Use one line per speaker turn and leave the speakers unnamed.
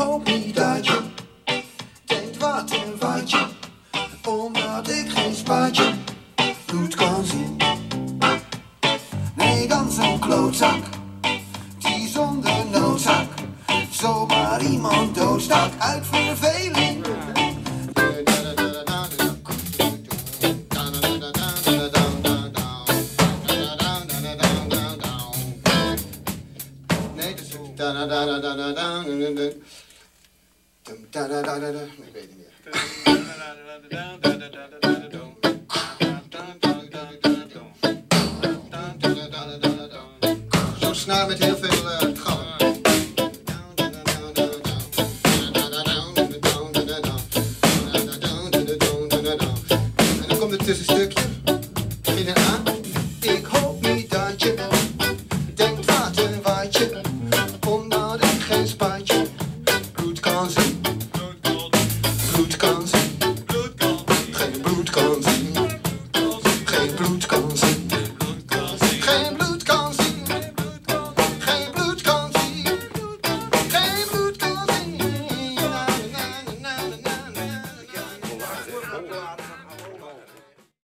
hoop niet dat je denkt wat en wat je, omdat ik geen spaatje goed kan zien. Nee, dan zo'n klootzak, die zonder noodzaak zomaar iemand doodstaat uit verveling. da da da da da da da ik weet het niet meer. Zo'n snaar met heel veel galm. En dan komt het tussenstukje. Beginnen aan. Ik hoop niet dat je denkt wat een watje. Omdat ik geen Spaans Geen bloed kan zien. Geen bloed kan zien. Geen bloed kan zien. Geen bloed kan zien.